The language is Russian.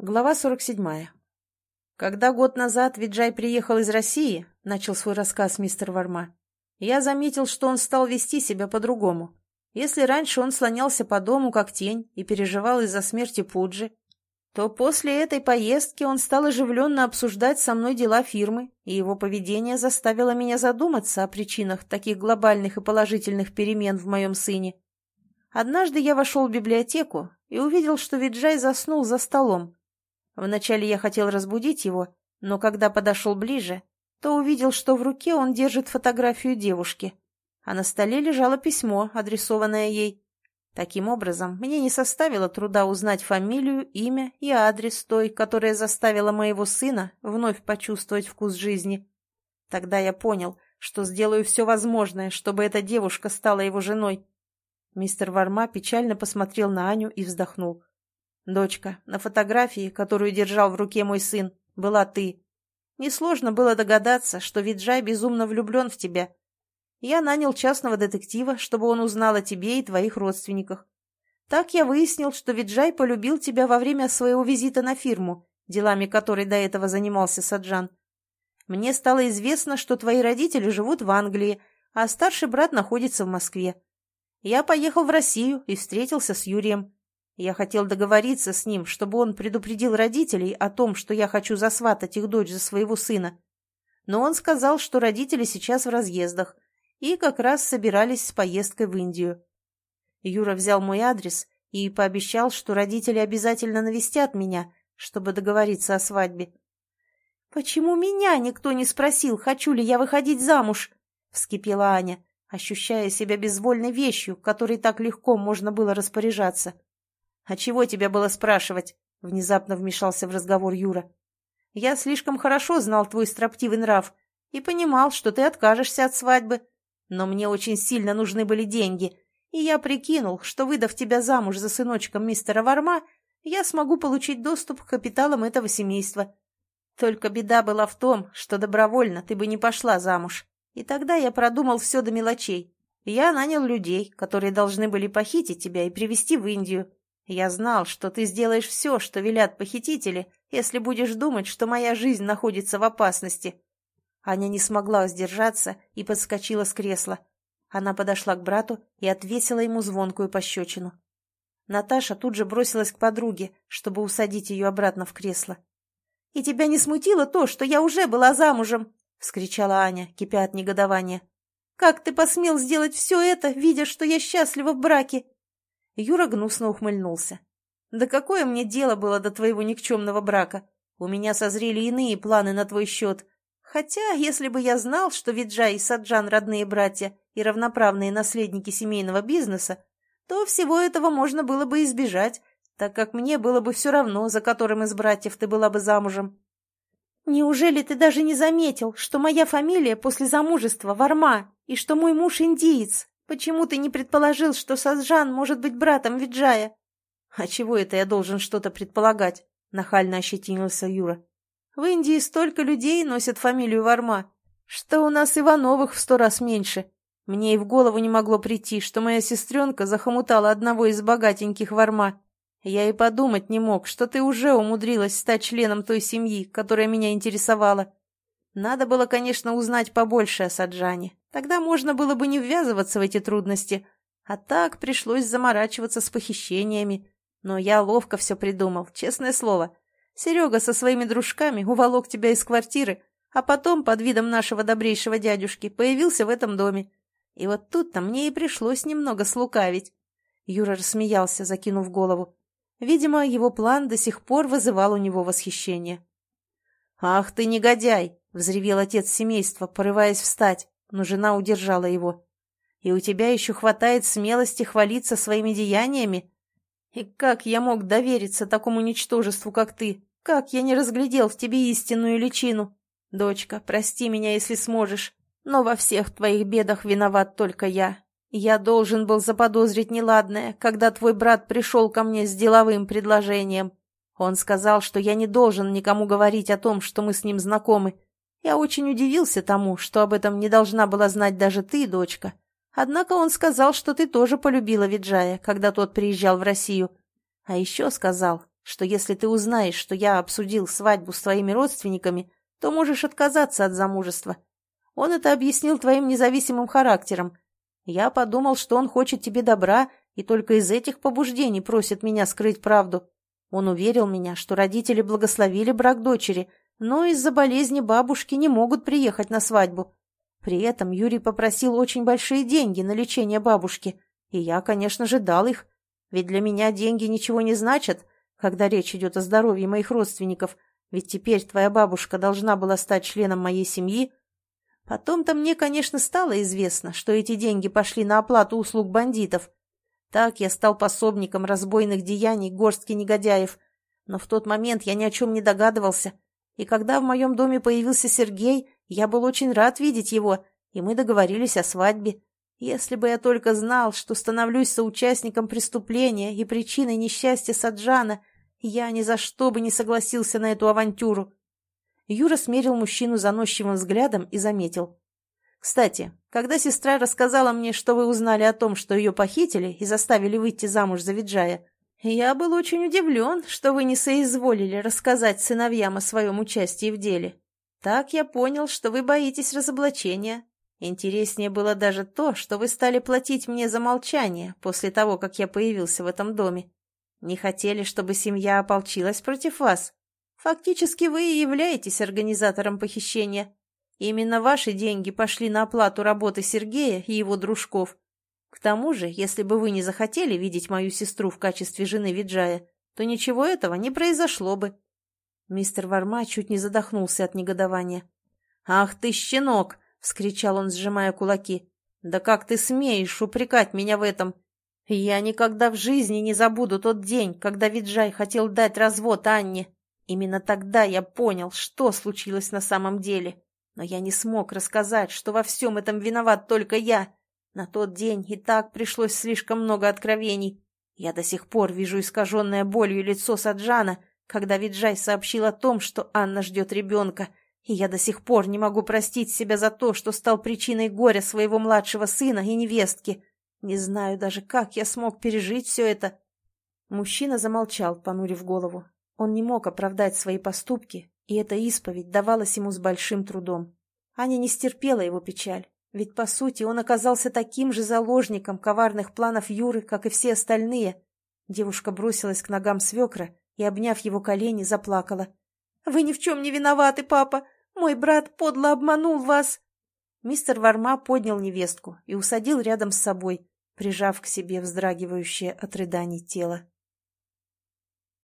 Глава 47. Когда год назад Виджай приехал из России, начал свой рассказ мистер Варма, я заметил, что он стал вести себя по-другому. Если раньше он слонялся по дому как тень и переживал из-за смерти Пуджи, то после этой поездки он стал оживленно обсуждать со мной дела фирмы, и его поведение заставило меня задуматься о причинах таких глобальных и положительных перемен в моем сыне. Однажды я вошел в библиотеку и увидел, что Виджай заснул за столом, Вначале я хотел разбудить его, но когда подошел ближе, то увидел, что в руке он держит фотографию девушки, а на столе лежало письмо, адресованное ей. Таким образом, мне не составило труда узнать фамилию, имя и адрес той, которая заставила моего сына вновь почувствовать вкус жизни. Тогда я понял, что сделаю все возможное, чтобы эта девушка стала его женой. Мистер Варма печально посмотрел на Аню и вздохнул. «Дочка, на фотографии, которую держал в руке мой сын, была ты. Несложно было догадаться, что Виджай безумно влюблен в тебя. Я нанял частного детектива, чтобы он узнал о тебе и твоих родственниках. Так я выяснил, что Виджай полюбил тебя во время своего визита на фирму, делами которой до этого занимался Саджан. Мне стало известно, что твои родители живут в Англии, а старший брат находится в Москве. Я поехал в Россию и встретился с Юрием. Я хотел договориться с ним, чтобы он предупредил родителей о том, что я хочу засватать их дочь за своего сына. Но он сказал, что родители сейчас в разъездах и как раз собирались с поездкой в Индию. Юра взял мой адрес и пообещал, что родители обязательно навестят меня, чтобы договориться о свадьбе. «Почему меня никто не спросил, хочу ли я выходить замуж?» — вскипела Аня, ощущая себя безвольной вещью, которой так легко можно было распоряжаться. «А чего тебя было спрашивать?» — внезапно вмешался в разговор Юра. «Я слишком хорошо знал твой строптивый нрав и понимал, что ты откажешься от свадьбы. Но мне очень сильно нужны были деньги, и я прикинул, что, выдав тебя замуж за сыночком мистера Варма, я смогу получить доступ к капиталам этого семейства. Только беда была в том, что добровольно ты бы не пошла замуж. И тогда я продумал все до мелочей. Я нанял людей, которые должны были похитить тебя и привезти в Индию. Я знал, что ты сделаешь все, что велят похитители, если будешь думать, что моя жизнь находится в опасности». Аня не смогла сдержаться и подскочила с кресла. Она подошла к брату и отвесила ему звонкую пощечину. Наташа тут же бросилась к подруге, чтобы усадить ее обратно в кресло. «И тебя не смутило то, что я уже была замужем?» — вскричала Аня, кипя от негодования. «Как ты посмел сделать все это, видя, что я счастлива в браке?» Юра гнусно ухмыльнулся. «Да какое мне дело было до твоего никчемного брака? У меня созрели иные планы на твой счет. Хотя, если бы я знал, что Виджай и Саджан родные братья и равноправные наследники семейного бизнеса, то всего этого можно было бы избежать, так как мне было бы все равно, за которым из братьев ты была бы замужем». «Неужели ты даже не заметил, что моя фамилия после замужества Варма и что мой муж индиец?» Почему ты не предположил, что Сазжан может быть братом Виджая? А чего это я должен что-то предполагать? Нахально ощетинился Юра. В Индии столько людей носят фамилию Варма, что у нас Ивановых в сто раз меньше. Мне и в голову не могло прийти, что моя сестренка захомутала одного из богатеньких Варма. Я и подумать не мог, что ты уже умудрилась стать членом той семьи, которая меня интересовала. Надо было, конечно, узнать побольше о Саджане. Тогда можно было бы не ввязываться в эти трудности. А так пришлось заморачиваться с похищениями. Но я ловко все придумал, честное слово. Серега со своими дружками уволок тебя из квартиры, а потом, под видом нашего добрейшего дядюшки, появился в этом доме. И вот тут-то мне и пришлось немного слукавить. Юра рассмеялся, закинув голову. Видимо, его план до сих пор вызывал у него восхищение. «Ах ты, негодяй!» — взревел отец семейства, порываясь встать но жена удержала его. «И у тебя еще хватает смелости хвалиться своими деяниями? И как я мог довериться такому ничтожеству, как ты? Как я не разглядел в тебе истинную личину? Дочка, прости меня, если сможешь, но во всех твоих бедах виноват только я. Я должен был заподозрить неладное, когда твой брат пришел ко мне с деловым предложением. Он сказал, что я не должен никому говорить о том, что мы с ним знакомы, я очень удивился тому, что об этом не должна была знать даже ты, дочка. Однако он сказал, что ты тоже полюбила Виджая, когда тот приезжал в Россию. А еще сказал, что если ты узнаешь, что я обсудил свадьбу с твоими родственниками, то можешь отказаться от замужества. Он это объяснил твоим независимым характером. Я подумал, что он хочет тебе добра и только из этих побуждений просит меня скрыть правду. Он уверил меня, что родители благословили брак дочери, но из-за болезни бабушки не могут приехать на свадьбу. При этом Юрий попросил очень большие деньги на лечение бабушки, и я, конечно же, дал их, ведь для меня деньги ничего не значат, когда речь идет о здоровье моих родственников, ведь теперь твоя бабушка должна была стать членом моей семьи. Потом-то мне, конечно, стало известно, что эти деньги пошли на оплату услуг бандитов. Так я стал пособником разбойных деяний горстки негодяев. Но в тот момент я ни о чем не догадывался. И когда в моем доме появился Сергей, я был очень рад видеть его, и мы договорились о свадьбе. Если бы я только знал, что становлюсь соучастником преступления и причиной несчастья Саджана, я ни за что бы не согласился на эту авантюру. Юра смерил мужчину заносчивым взглядом и заметил. «Кстати, когда сестра рассказала мне, что вы узнали о том, что ее похитили и заставили выйти замуж за Виджая, я был очень удивлен, что вы не соизволили рассказать сыновьям о своем участии в деле. Так я понял, что вы боитесь разоблачения, Интереснее было даже то, что вы стали платить мне за молчание после того, как я появился в этом доме. Не хотели, чтобы семья ополчилась против вас. Фактически вы и являетесь организатором похищения. Именно ваши деньги пошли на оплату работы Сергея и его дружков. К тому же, если бы вы не захотели видеть мою сестру в качестве жены Виджая, то ничего этого не произошло бы. Мистер Варма чуть не задохнулся от негодования. «Ах ты, щенок! — вскричал он, сжимая кулаки. «Да как ты смеешь упрекать меня в этом? Я никогда в жизни не забуду тот день, когда Виджай хотел дать развод Анне. Именно тогда я понял, что случилось на самом деле. Но я не смог рассказать, что во всем этом виноват только я. На тот день и так пришлось слишком много откровений. Я до сих пор вижу искаженное болью лицо Саджана, когда Виджай сообщил о том, что Анна ждет ребенка, и я до сих пор не могу простить себя за то, что стал причиной горя своего младшего сына и невестки. Не знаю даже, как я смог пережить все это. Мужчина замолчал, понурив голову. Он не мог оправдать свои поступки, и эта исповедь давалась ему с большим трудом. Аня не стерпела его печаль, ведь, по сути, он оказался таким же заложником коварных планов Юры, как и все остальные. Девушка бросилась к ногам свекра и, обняв его колени, заплакала. «Вы ни в чем не виноваты, папа! Мой брат подло обманул вас!» Мистер Варма поднял невестку и усадил рядом с собой, прижав к себе вздрагивающее от рыданий тело.